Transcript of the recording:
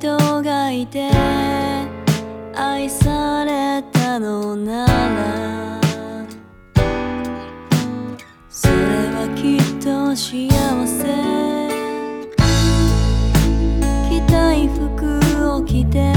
人がいて愛されたのならそれはきっと幸せ。着たい服を着て